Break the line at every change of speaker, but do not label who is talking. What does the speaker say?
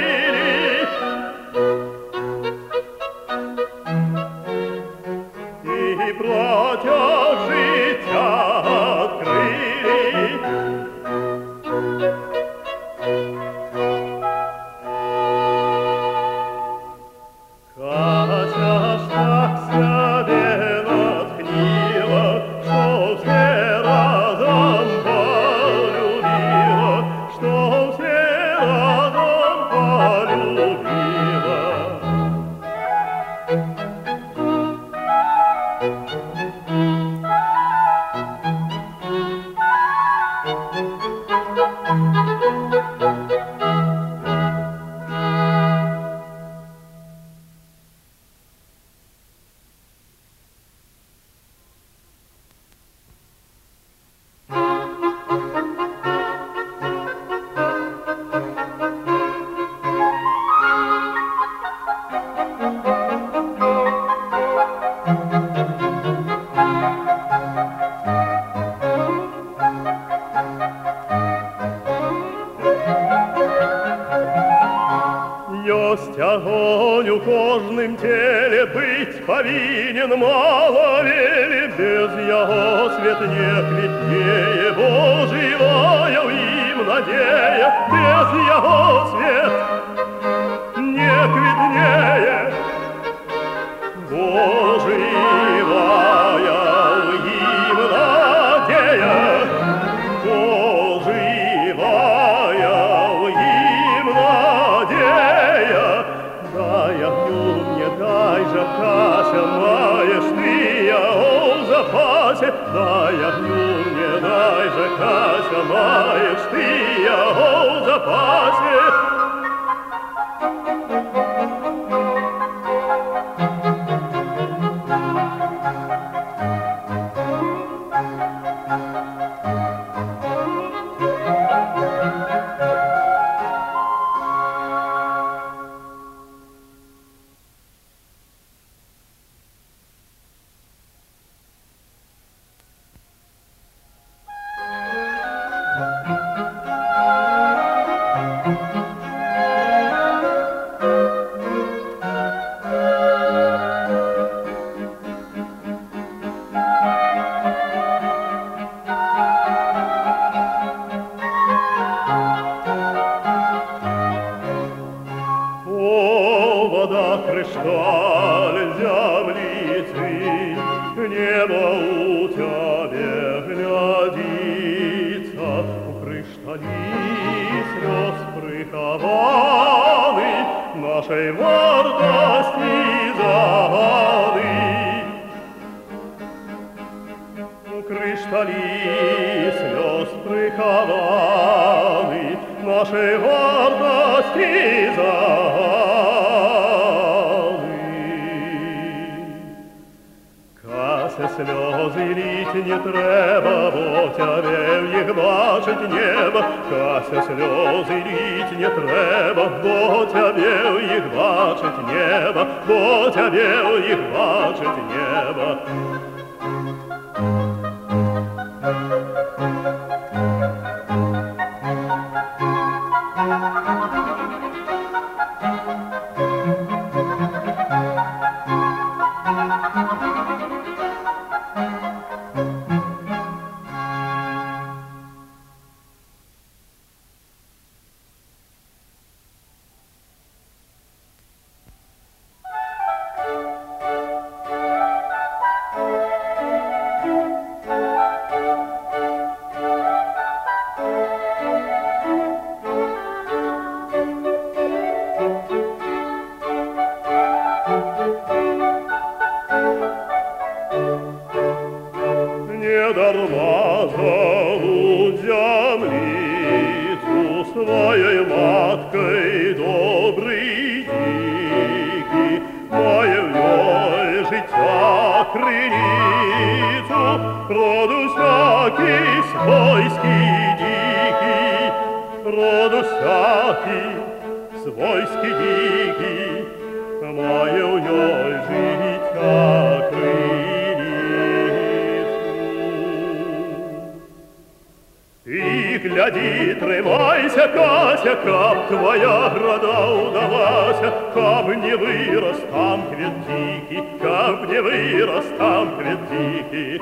day. Ведь огонь у кожным теле быть повинен мало вели, Без его свет не клетнее, Божий лаял им надея, Без его свет не клетнее. касе, маешь ты, а он в запасе. Дай огню мне, дай же, Кася, маешь ты, а запасе. кришталь земли цвет, Небо у тебя глядится, У криштали слез прихованы Нашей гордости загады. У криштали слез прихованы Нашей гордости загады. Слезы літь не треба, бо тебе в них бачить небо. Кася, слезы літь не треба, бо тебе в них бачить небо, бо тебе в них бачить небо. моей маткой добрый дикий, мое лёй життя криницу, роду всякий свойский дикий, роду всякий свойский дикий, мое лёй життя гляди, тримайся, Кася, каб твоя града удалася, каб не вырос там квет дикий, каб не вырос там квет дикий.